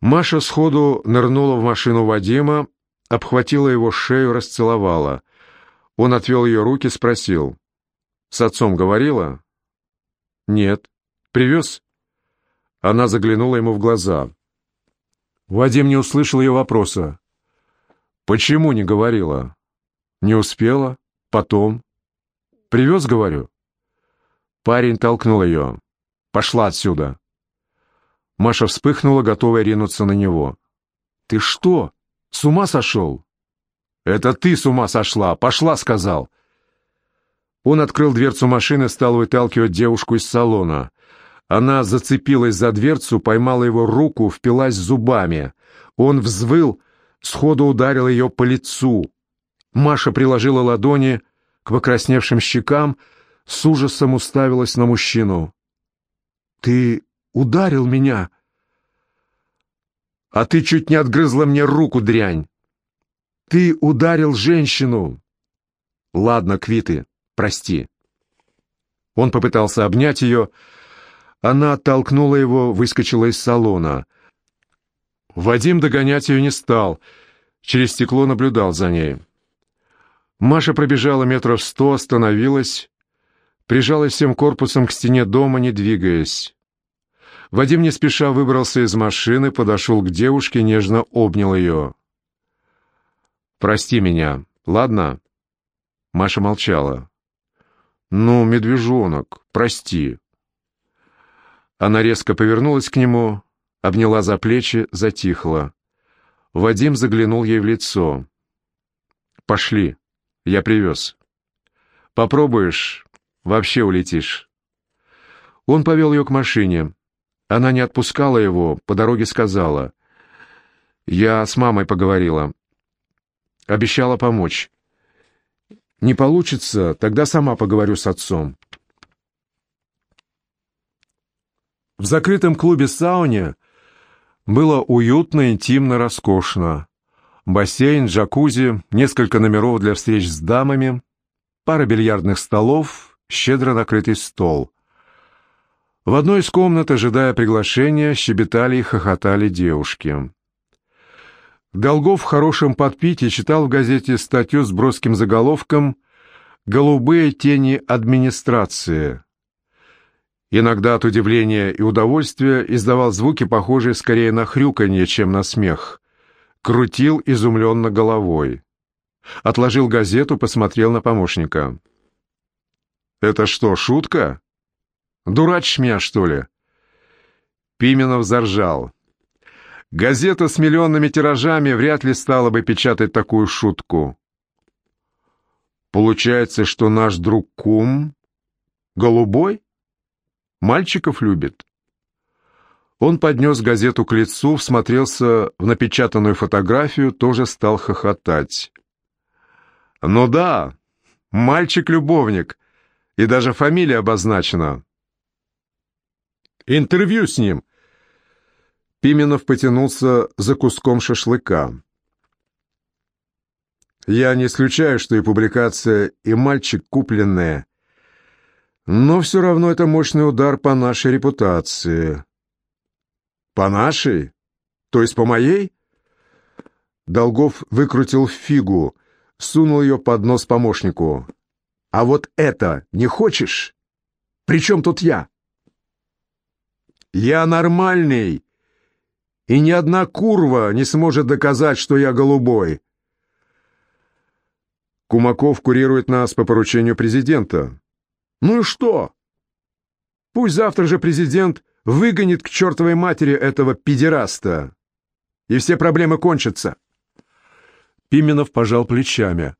Маша сходу нырнула в машину Вадима, обхватила его шею, расцеловала. Он отвел ее руки, спросил. «С отцом говорила?» «Нет». «Привез?» Она заглянула ему в глаза. Вадим не услышал ее вопроса. «Почему не говорила?» «Не успела. Потом». «Привез, говорю?» Парень толкнул ее. «Пошла отсюда!» Маша вспыхнула, готовая ринуться на него. «Ты что, с ума сошел?» «Это ты с ума сошла! Пошла!» — сказал. Он открыл дверцу машины, стал выталкивать девушку из салона. Она зацепилась за дверцу, поймала его руку, впилась зубами. Он взвыл, сходу ударил ее по лицу. Маша приложила ладони к покрасневшим щекам, с ужасом уставилась на мужчину. «Ты ударил меня?» «А ты чуть не отгрызла мне руку, дрянь!» «Ты ударил женщину!» «Ладно, Квиты, прости». Он попытался обнять ее. Она оттолкнула его, выскочила из салона. Вадим догонять ее не стал. Через стекло наблюдал за ней. Маша пробежала метров сто, остановилась, прижалась всем корпусом к стене дома, не двигаясь. Вадим не спеша выбрался из машины, подошел к девушке, нежно обнял ее. «Прости меня, ладно?» Маша молчала. «Ну, медвежонок, прости». Она резко повернулась к нему, обняла за плечи, затихла. Вадим заглянул ей в лицо. «Пошли, я привез. Попробуешь, Вообще улетишь». Он повел ее к машине. Она не отпускала его, по дороге сказала. «Я с мамой поговорила. Обещала помочь. Не получится, тогда сама поговорю с отцом». В закрытом клубе-сауне было уютно, интимно, роскошно. Бассейн, джакузи, несколько номеров для встреч с дамами, пара бильярдных столов — щедро накрытый стол. В одной из комнат, ожидая приглашения, щебетали и хохотали девушки. Долгов в хорошем подпитии читал в газете статью с броским заголовком «Голубые тени администрации». Иногда от удивления и удовольствия издавал звуки, похожие скорее на хрюканье, чем на смех. Крутил изумленно головой. Отложил газету, посмотрел на помощника. «Это что, шутка? Дурачишь меня, что ли?» Пименов заржал. «Газета с миллионными тиражами вряд ли стала бы печатать такую шутку». «Получается, что наш друг Кум голубой? Мальчиков любит?» Он поднес газету к лицу, всмотрелся в напечатанную фотографию, тоже стал хохотать. «Ну да, мальчик-любовник», и даже фамилия обозначена. Интервью с ним. Пименов потянулся за куском шашлыка. Я не исключаю, что и публикация, и мальчик купленные. Но все равно это мощный удар по нашей репутации. По нашей? То есть по моей? Долгов выкрутил фигу, сунул ее под нос помощнику. А вот это не хочешь? Причем тут я? Я нормальный, и ни одна курва не сможет доказать, что я голубой. Кумаков курирует нас по поручению президента. Ну и что? Пусть завтра же президент выгонит к чертовой матери этого педераста, и все проблемы кончатся. Пименов пожал плечами.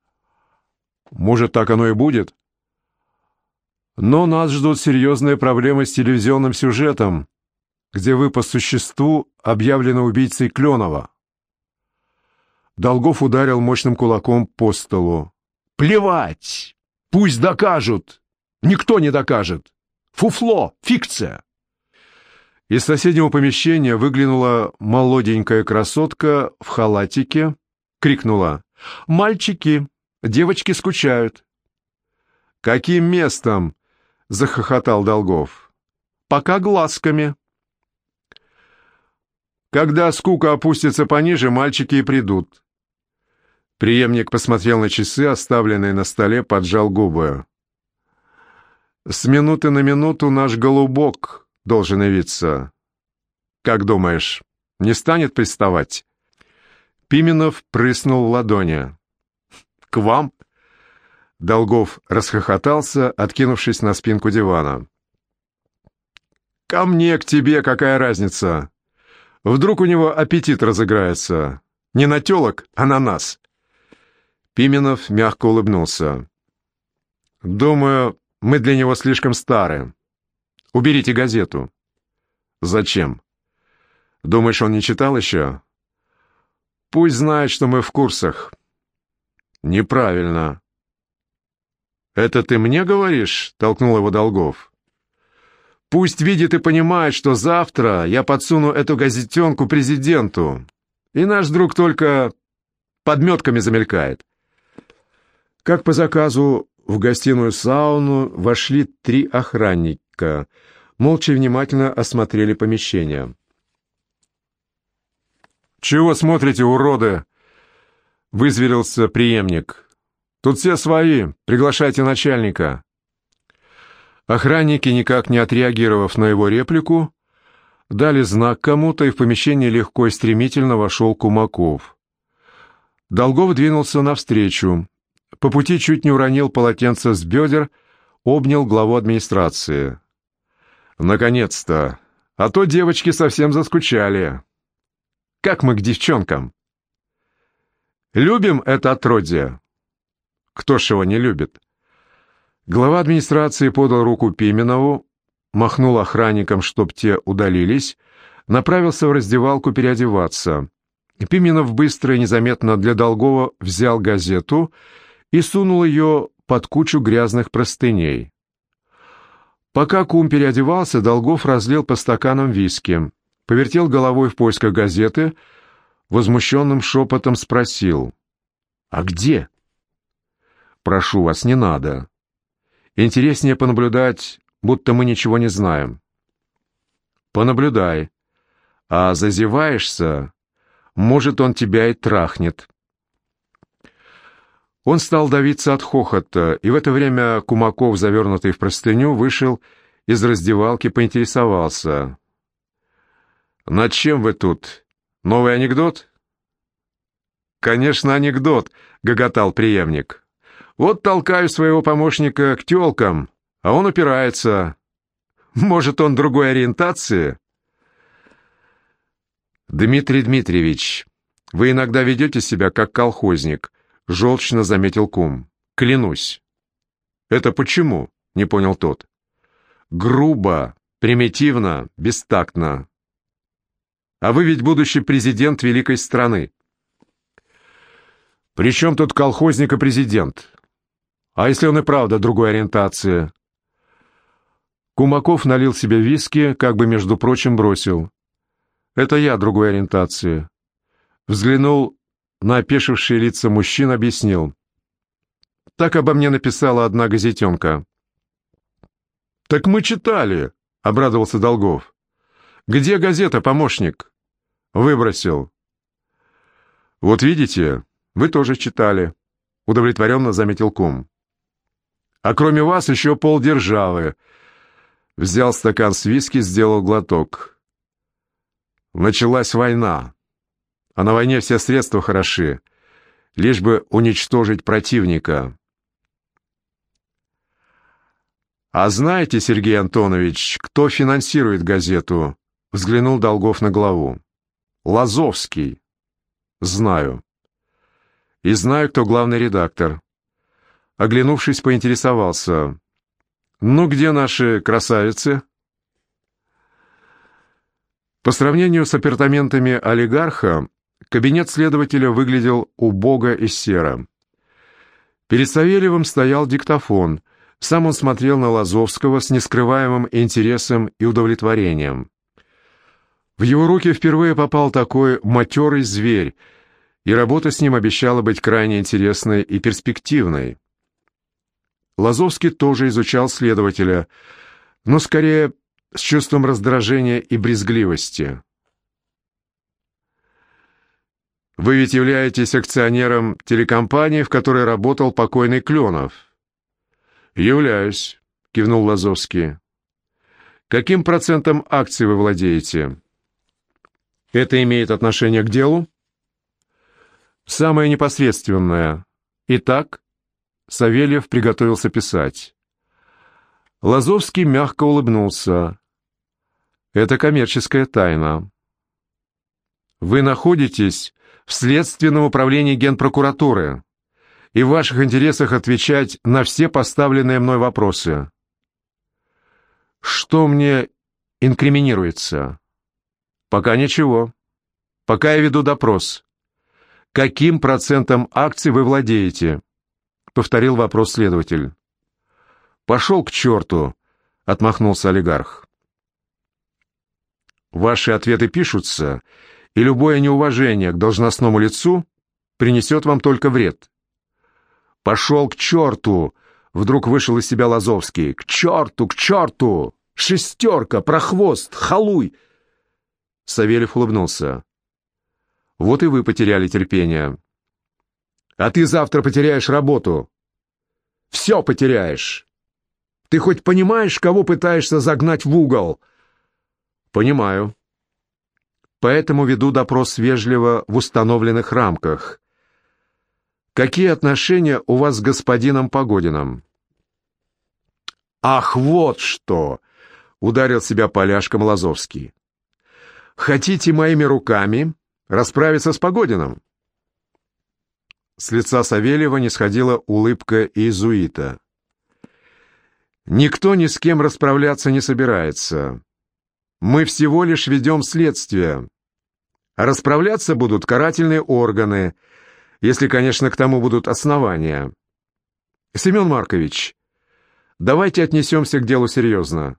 Может, так оно и будет? Но нас ждут серьезные проблемы с телевизионным сюжетом, где вы по существу объявлены убийцей Кленова. Долгов ударил мощным кулаком по столу. «Плевать! Пусть докажут! Никто не докажет! Фуфло! Фикция!» Из соседнего помещения выглянула молоденькая красотка в халатике, крикнула «Мальчики, Девочки скучают». «Каким местом?» — захохотал Долгов. «Пока глазками». Когда скука опустится пониже, мальчики и придут». Приемник посмотрел на часы, оставленные на столе, поджал губы. «С минуты на минуту наш голубок должен явиться. Как думаешь, не станет приставать?» Пименов прыснул в ладони. «К вам?» Долгов расхохотался, откинувшись на спинку дивана. «Ко мне, к тебе, какая разница? Вдруг у него аппетит разыграется. Не на телок, а на нас». Пименов мягко улыбнулся. «Думаю, мы для него слишком стары. Уберите газету». «Зачем? Думаешь, он не читал еще?» «Пусть знает, что мы в курсах». «Неправильно. «Это ты мне говоришь?» — толкнул его Долгов. «Пусть видит и понимает, что завтра я подсуну эту газетенку президенту, и наш друг только подметками замелькает». Как по заказу в гостиную сауну вошли три охранника, молча и внимательно осмотрели помещение. «Чего смотрите, уроды?» — вызверился преемник. Тут все свои. Приглашайте начальника». Охранники, никак не отреагировав на его реплику, дали знак кому-то, и в помещение легко и стремительно вошел Кумаков. Долгов двинулся навстречу. По пути чуть не уронил полотенце с бедер, обнял главу администрации. «Наконец-то! А то девочки совсем заскучали. Как мы к девчонкам?» «Любим это отродье?» Кто ж его не любит? Глава администрации подал руку Пименову, махнул охранникам, чтоб те удалились, направился в раздевалку переодеваться. Пименов быстро и незаметно для Долгова взял газету и сунул ее под кучу грязных простыней. Пока кум переодевался, Долгов разлил по стаканам виски, повертел головой в поисках газеты, возмущенным шепотом спросил «А где?» Прошу вас, не надо. Интереснее понаблюдать, будто мы ничего не знаем. Понаблюдай. А зазеваешься, может, он тебя и трахнет. Он стал давиться от хохота, и в это время Кумаков, завернутый в простыню, вышел из раздевалки, поинтересовался. «Над чем вы тут? Новый анекдот?» «Конечно, анекдот», — гоготал преемник. Вот толкаю своего помощника к тёлкам, а он упирается. Может, он другой ориентации? Дмитрий Дмитриевич, вы иногда ведете себя как колхозник, желчно заметил кум. Клянусь. Это почему? Не понял тот. Грубо, примитивно, бестактно. А вы ведь будущий президент великой страны. «При чем тут колхозник и президент? А если он и правда другой ориентации? Кумаков налил себе виски, как бы, между прочим, бросил. Это я другой ориентации. Взглянул на опешившие лица мужчин, объяснил. Так обо мне написала одна газетенка. «Так мы читали», — обрадовался Долгов. «Где газета, помощник?» «Выбросил». «Вот видите, вы тоже читали», — удовлетворенно заметил кум. А кроме вас еще полдержавы. Взял стакан с виски, сделал глоток. Началась война. А на войне все средства хороши, лишь бы уничтожить противника. «А знаете, Сергей Антонович, кто финансирует газету?» Взглянул Долгов на главу. «Лазовский». «Знаю». «И знаю, кто главный редактор». Оглянувшись, поинтересовался. «Ну, где наши красавицы?» По сравнению с апартаментами олигарха, кабинет следователя выглядел убого и серо. Перед Савельевым стоял диктофон. Сам он смотрел на Лазовского с нескрываемым интересом и удовлетворением. В его руки впервые попал такой матерый зверь, и работа с ним обещала быть крайне интересной и перспективной. Лазовский тоже изучал следователя, но скорее с чувством раздражения и брезгливости. Вы ведь являетесь акционером телекомпании, в которой работал покойный Кленов. Являюсь, кивнул Лазовский. Каким процентом акций вы владеете? Это имеет отношение к делу? Самое непосредственное. Итак, Савельев приготовился писать. Лазовский мягко улыбнулся. Это коммерческая тайна. Вы находитесь в Следственном управлении Генпрокуратуры, и в ваших интересах отвечать на все поставленные мной вопросы. Что мне инкриминируется? Пока ничего. Пока я веду допрос. Каким процентом акций вы владеете? Повторил вопрос следователь. Пошел к черту, отмахнулся олигарх. Ваши ответы пишутся, и любое неуважение к должностному лицу принесет вам только вред. «Пошел к черту!» — вдруг вышел из себя Лазовский. «К черту, к черту! Шестерка, прохвост, халуй!» Савельев улыбнулся. «Вот и вы потеряли терпение. А ты завтра потеряешь работу. Все потеряешь. Ты хоть понимаешь, кого пытаешься загнать в угол?» «Понимаю. Поэтому веду допрос вежливо в установленных рамках. Какие отношения у вас с господином Погодиным?» «Ах, вот что!» — ударил себя поляшком Лазовский. Хотите моими руками расправиться с Погодиным?» С лица Савельева не сходила улыбка иезуита. «Никто ни с кем расправляться не собирается. Мы всего лишь ведем следствие. Расправляться будут карательные органы, если, конечно, к тому будут основания. Семен Маркович, давайте отнесемся к делу серьезно.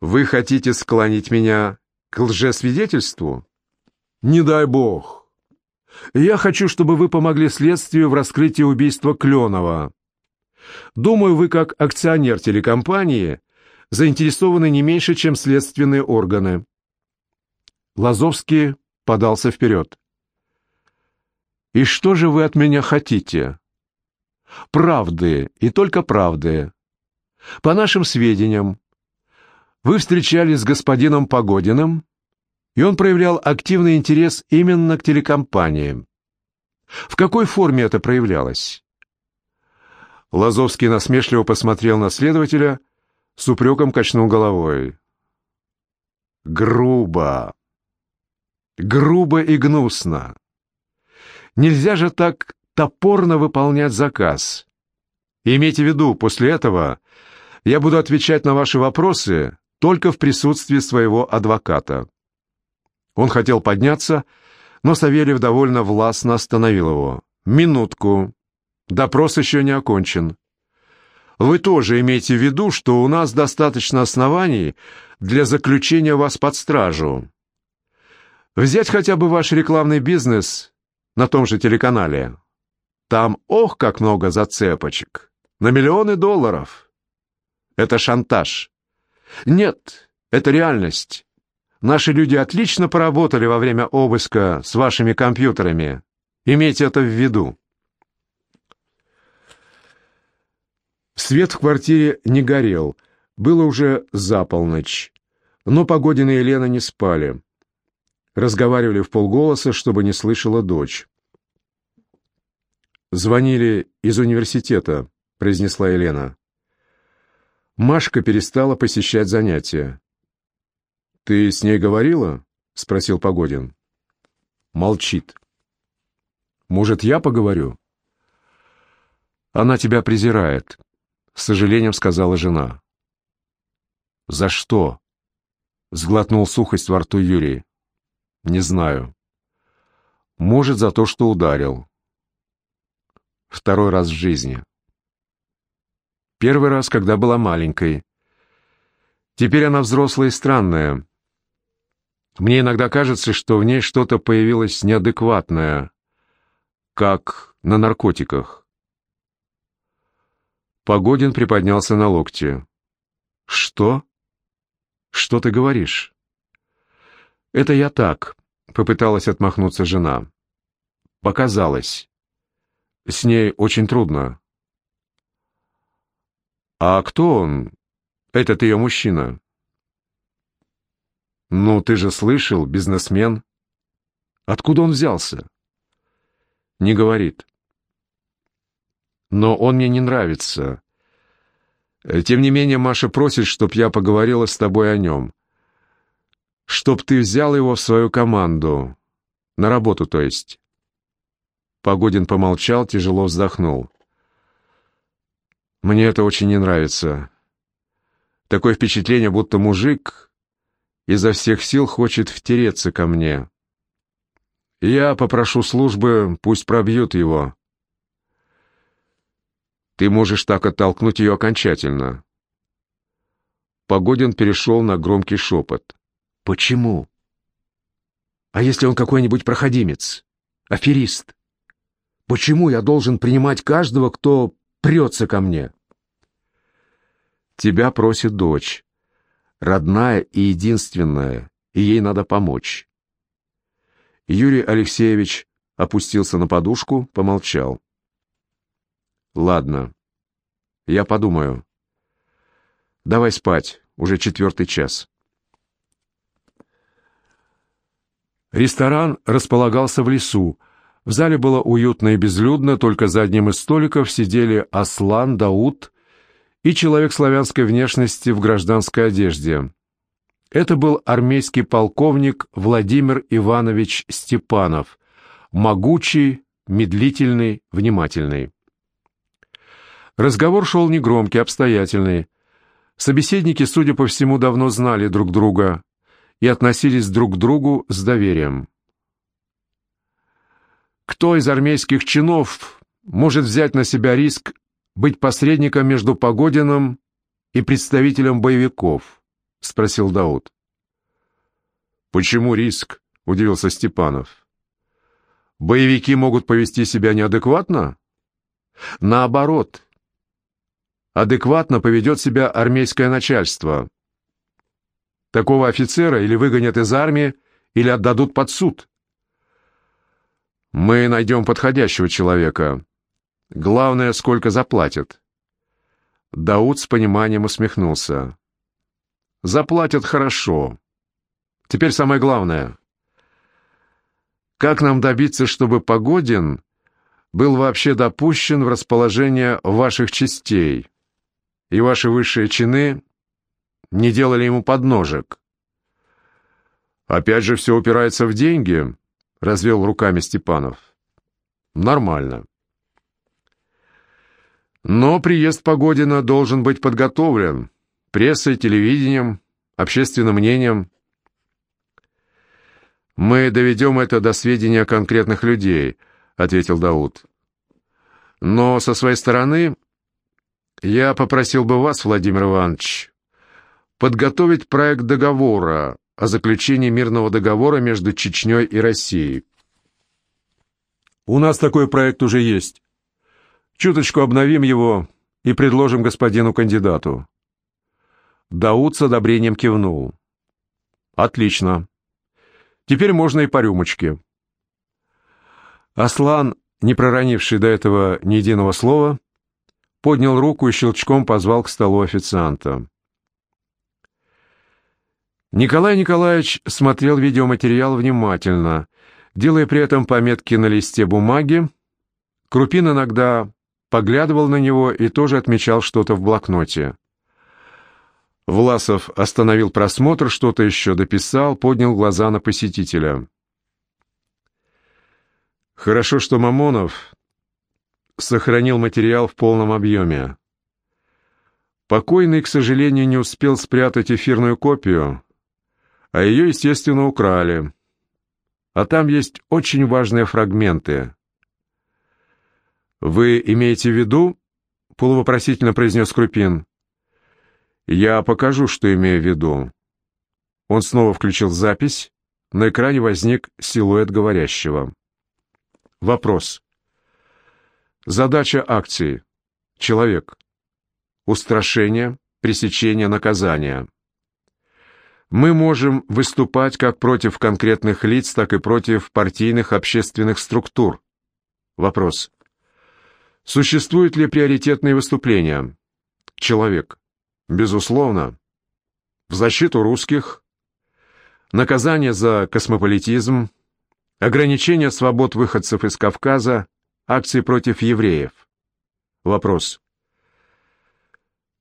Вы хотите склонить меня к лжесвидетельству? Не дай бог. Я хочу, чтобы вы помогли следствию в раскрытии убийства Кленова. Думаю, вы как акционер телекомпании заинтересованы не меньше, чем следственные органы. Лазовский подался вперед. «И что же вы от меня хотите?» «Правды, и только правды. По нашим сведениям, вы встречались с господином Погодиным, и он проявлял активный интерес именно к телекомпании. В какой форме это проявлялось? Лазовский насмешливо посмотрел на следователя, с упреком качнул головой. Грубо. Грубо и гнусно. Нельзя же так топорно выполнять заказ. имейте в виду, после этого я буду отвечать на ваши вопросы только в присутствии своего адвоката. Он хотел подняться, но Савельев довольно властно остановил его. «Минутку. Допрос еще не окончен. Вы тоже имейте в виду, что у нас достаточно оснований для заключения вас под стражу. Взять хотя бы ваш рекламный бизнес на том же телеканале. Там, ох, как много зацепочек. На миллионы долларов. Это шантаж. Нет, это реальность. Наши люди отлично поработали во время обыска с вашими компьютерами. Имейте это в виду. Свет в квартире не горел. Было уже за полночь. Но Погодина и Елена не спали. Разговаривали в полголоса, чтобы не слышала дочь. «Звонили из университета», — произнесла Елена. Машка перестала посещать занятия. «Ты с ней говорила?» — спросил Погодин. Молчит. «Может, я поговорю?» «Она тебя презирает», — с сожалением сказала жена. «За что?» — сглотнул сухость во рту Юрий. «Не знаю. Может, за то, что ударил. Второй раз в жизни». Первый раз, когда была маленькой. Теперь она взрослая и странная. Мне иногда кажется, что в ней что-то появилось неадекватное, как на наркотиках. Погодин приподнялся на локте. «Что? Что ты говоришь?» «Это я так, — попыталась отмахнуться жена. «Показалось. С ней очень трудно». «А кто он, этот ее мужчина?» «Ну, ты же слышал, бизнесмен. Откуда он взялся?» «Не говорит». «Но он мне не нравится. Тем не менее, Маша просит, чтоб я поговорила с тобой о нем. Чтоб ты взял его в свою команду. На работу, то есть». Погодин помолчал, тяжело вздохнул. «Мне это очень не нравится. Такое впечатление, будто мужик изо всех сил хочет втереться ко мне. Я попрошу службы, пусть пробьют его. Ты можешь так оттолкнуть ее окончательно. Погодин перешел на громкий шепот. Почему? А если он какой-нибудь проходимец? Аферист? Почему я должен принимать каждого, кто прется ко мне? Тебя просит дочь родная и единственная, и ей надо помочь. Юрий Алексеевич опустился на подушку, помолчал. «Ладно, я подумаю. Давай спать, уже четвертый час». Ресторан располагался в лесу. В зале было уютно и безлюдно, только за одним из столиков сидели Аслан, Дауд и человек славянской внешности в гражданской одежде. Это был армейский полковник Владимир Иванович Степанов, могучий, медлительный, внимательный. Разговор шел негромкий, обстоятельный. Собеседники, судя по всему, давно знали друг друга и относились друг к другу с доверием. Кто из армейских чинов может взять на себя риск быть посредником между Погодиным и представителем боевиков?» — спросил Дауд. «Почему риск?» — удивился Степанов. «Боевики могут повести себя неадекватно?» «Наоборот. Адекватно поведет себя армейское начальство. Такого офицера или выгонят из армии, или отдадут под суд. Мы найдем подходящего человека. Главное, сколько заплатят. Дауд с пониманием усмехнулся. Заплатят хорошо. Теперь самое главное. Как нам добиться, чтобы Погодин был вообще допущен в расположение ваших частей, и ваши высшие чины не делали ему подножек? Опять же, все упирается в деньги, — развел руками Степанов. Нормально. Но приезд Погодина должен быть подготовлен прессой, телевидением, общественным мнением. «Мы доведем это до сведения конкретных людей», — ответил Дауд. «Но со своей стороны я попросил бы вас, Владимир Иванович, подготовить проект договора о заключении мирного договора между Чечней и Россией». «У нас такой проект уже есть», Чуточку обновим его и предложим господину кандидату». Дауд с одобрением кивнул. «Отлично. Теперь можно и по рюмочке». Аслан, не проронивший до этого ни единого слова, поднял руку и щелчком позвал к столу официанта. Николай Николаевич смотрел видеоматериал внимательно, делая при этом пометки на листе бумаги. Крупин иногда поглядывал на него и тоже отмечал что-то в блокноте. Власов остановил просмотр, что-то еще дописал, поднял глаза на посетителя. Хорошо, что Мамонов сохранил материал в полном объеме. Покойный, к сожалению, не успел спрятать эфирную копию, а ее, естественно, украли. А там есть очень важные фрагменты. «Вы имеете в виду?» — полувопросительно произнес Крупин. «Я покажу, что имею в виду». Он снова включил запись. На экране возник силуэт говорящего. Вопрос. Задача акции. Человек. Устрашение, пресечение, наказание. Мы можем выступать как против конкретных лиц, так и против партийных общественных структур. Вопрос. Существуют ли приоритетные выступления? Человек. Безусловно. В защиту русских, наказание за космополитизм, ограничение свобод выходцев из Кавказа, акции против евреев. Вопрос.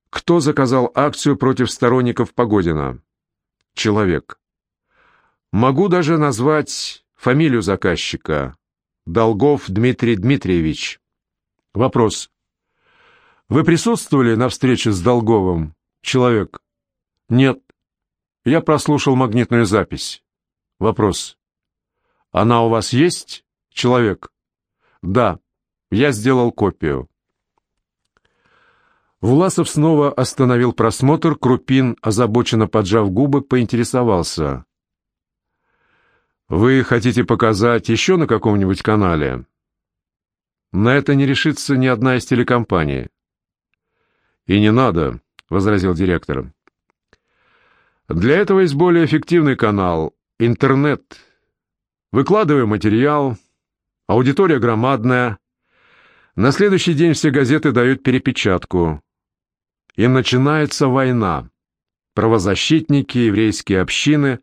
Кто заказал акцию против сторонников Погодина? Человек. Могу даже назвать фамилию заказчика. Долгов Дмитрий Дмитриевич. Вопрос. Вы присутствовали на встрече с Долговым? Человек. Нет. Я прослушал магнитную запись. Вопрос. Она у вас есть? Человек. Да. Я сделал копию. Власов снова остановил просмотр, Крупин, озабоченно поджав губы, поинтересовался. «Вы хотите показать еще на каком-нибудь канале?» На это не решится ни одна из телекомпаний. «И не надо», — возразил директор. «Для этого есть более эффективный канал — интернет. Выкладываем материал, аудитория громадная. На следующий день все газеты дают перепечатку. И начинается война. Правозащитники, еврейские общины,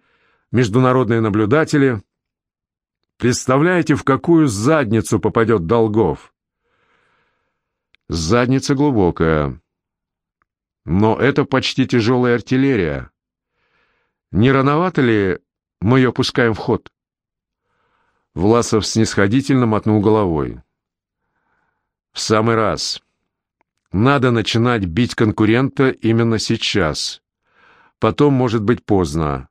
международные наблюдатели — Представляете, в какую задницу попадет Долгов? Задница глубокая. Но это почти тяжелая артиллерия. Не рановато ли мы ее пускаем в ход? Власов снисходительно мотнул головой. В самый раз. Надо начинать бить конкурента именно сейчас. Потом может быть поздно.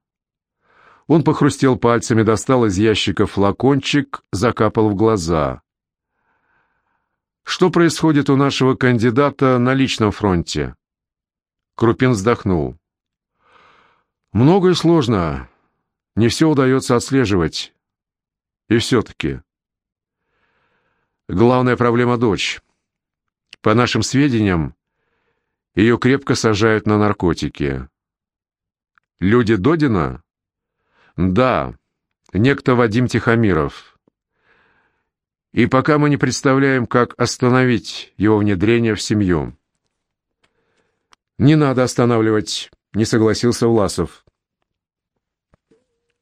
Он похрустел пальцами, достал из ящика флакончик, закапал в глаза. «Что происходит у нашего кандидата на личном фронте?» Крупин вздохнул. «Много и сложно. Не все удается отслеживать. И все-таки. Главная проблема — дочь. По нашим сведениям, ее крепко сажают на наркотики. Люди Додина да, некто Вадим Тихомиров. И пока мы не представляем, как остановить его внедрение в семью. Не надо останавливать, не согласился Власов.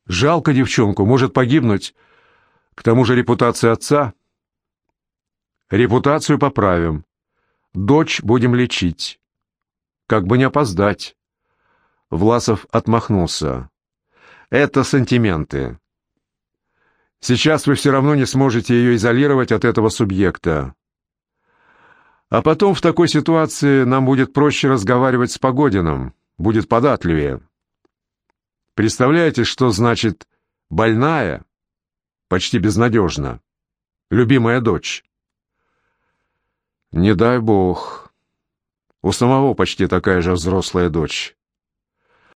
Жалко девчонку, может погибнуть. К тому же репутация отца. Репутацию поправим. Дочь будем лечить. Как бы не опоздать. Власов отмахнулся. Это сантименты. Сейчас вы все равно не сможете ее изолировать от этого субъекта. А потом в такой ситуации нам будет проще разговаривать с Погодиным, будет податливее. Представляете, что значит «больная», почти безнадежно, любимая дочь? Не дай бог. У самого почти такая же взрослая дочь.